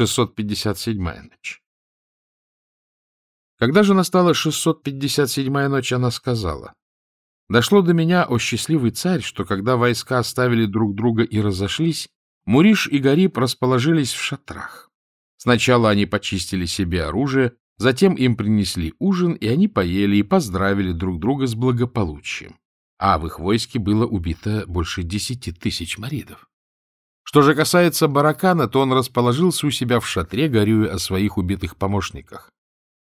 657-я ночь. Когда же настала 657-я ночь, она сказала, «Дошло до меня, о счастливый царь, что когда войска оставили друг друга и разошлись, Муриш и Гариб расположились в шатрах. Сначала они почистили себе оружие, затем им принесли ужин, и они поели и поздравили друг друга с благополучием. А в их войске было убито больше десяти тысяч маридов. Что же касается Баракана, то он расположился у себя в шатре, горюя о своих убитых помощниках.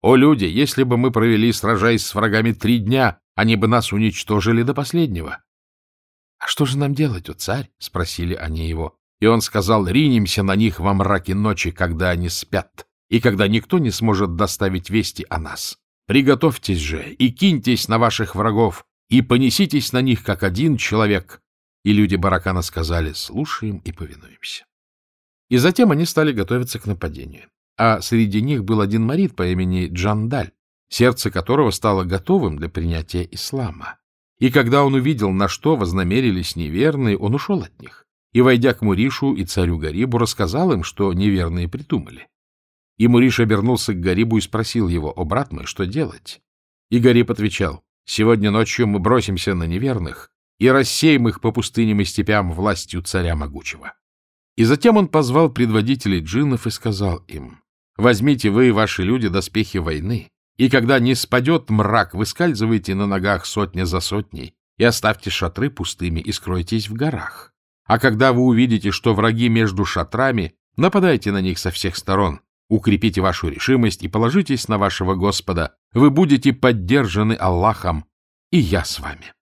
«О, люди, если бы мы провели, сражаясь с врагами, три дня, они бы нас уничтожили до последнего». «А что же нам делать, о царь?» — спросили они его. И он сказал, «Ринемся на них во мраке ночи, когда они спят, и когда никто не сможет доставить вести о нас. Приготовьтесь же и киньтесь на ваших врагов, и понеситесь на них, как один человек, и люди Баракана сказали «слушаем и повинуемся». И затем они стали готовиться к нападению. А среди них был один марит по имени Джандаль, сердце которого стало готовым для принятия ислама. И когда он увидел, на что вознамерились неверные, он ушел от них. И, войдя к Муришу и царю Гарибу, рассказал им, что неверные придумали. И Муриш обернулся к Гарибу и спросил его, «О, брат мой, что делать?» И Гариб отвечал, «Сегодня ночью мы бросимся на неверных, и рассеем их по пустыням и степям властью царя могучего. И затем он позвал предводителей джиннов и сказал им, «Возьмите вы, ваши люди, доспехи войны, и когда не спадет мрак, выскальзывайте на ногах сотня за сотней и оставьте шатры пустыми и скройтесь в горах. А когда вы увидите, что враги между шатрами, нападайте на них со всех сторон, укрепите вашу решимость и положитесь на вашего Господа. Вы будете поддержаны Аллахом, и я с вами».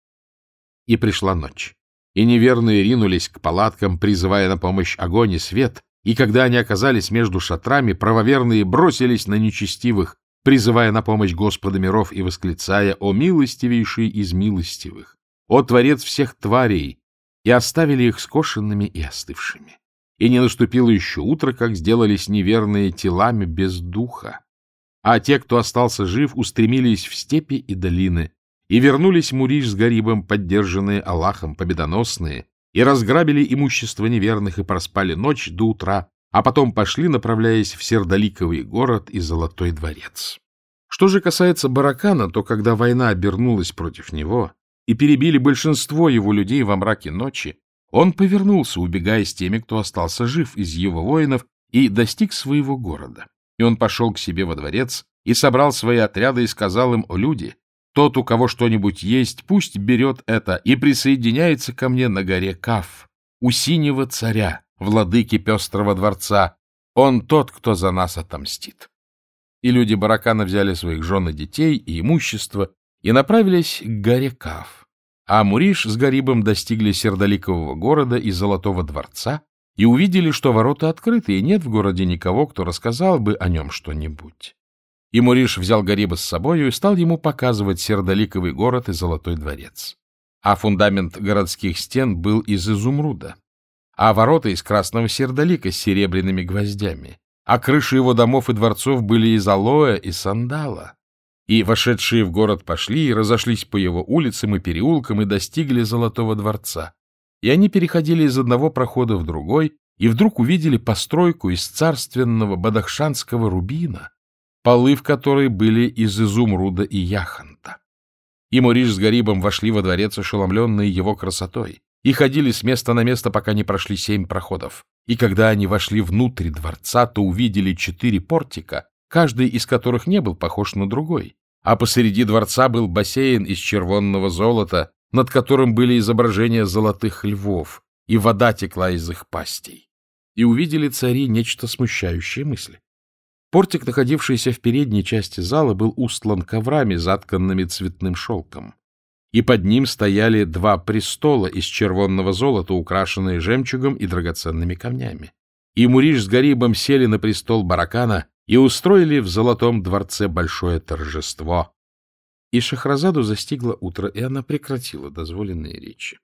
И пришла ночь. И неверные ринулись к палаткам, призывая на помощь огонь и свет, и когда они оказались между шатрами, правоверные бросились на нечестивых, призывая на помощь Господа миров и восклицая «О милостивейший из милостивых! О Творец всех тварей!» и оставили их скошенными и остывшими. И не наступило еще утро, как сделались неверные телами без духа. А те, кто остался жив, устремились в степи и долины, и вернулись Муриш с Гарибом, поддержанные Аллахом, победоносные, и разграбили имущество неверных и проспали ночь до утра, а потом пошли, направляясь в Сердоликовый город и Золотой дворец. Что же касается Баракана, то когда война обернулась против него и перебили большинство его людей во мраке ночи, он повернулся, убегая с теми, кто остался жив из его воинов, и достиг своего города. И он пошел к себе во дворец и собрал свои отряды и сказал им, «О люди, тот, у кого что-нибудь есть, пусть берет это и присоединяется ко мне на горе Каф, у синего царя, владыки пестрого дворца. Он тот, кто за нас отомстит. И люди Баракана взяли своих жен и детей и имущество и направились к горе Каф. А Муриш с Гарибом достигли Сердоликового города и Золотого дворца и увидели, что ворота открыты, и нет в городе никого, кто рассказал бы о нем что-нибудь. И Муриш взял Гариба с собою и стал ему показывать Сердоликовый город и Золотой дворец. А фундамент городских стен был из изумруда, а ворота из красного сердолика с серебряными гвоздями, а крыши его домов и дворцов были из алоэ и сандала. И вошедшие в город пошли и разошлись по его улицам и переулкам и достигли Золотого дворца. И они переходили из одного прохода в другой, и вдруг увидели постройку из царственного бадахшанского рубина, полы в которой были из изумруда и яхонта. И Муриш с Гарибом вошли во дворец, ошеломленные его красотой, и ходили с места на место, пока не прошли семь проходов. И когда они вошли внутрь дворца, то увидели четыре портика, каждый из которых не был похож на другой. А посреди дворца был бассейн из червонного золота, над которым были изображения золотых львов, и вода текла из их пастей. И увидели цари нечто смущающее мысли. Портик, находившийся в передней части зала, был устлан коврами, затканными цветным шелком. И под ним стояли два престола из червонного золота, украшенные жемчугом и драгоценными камнями. И Муриш с Гарибом сели на престол баракана и устроили в золотом дворце большое торжество. И Шахразаду застигло утро, и она прекратила дозволенные речи.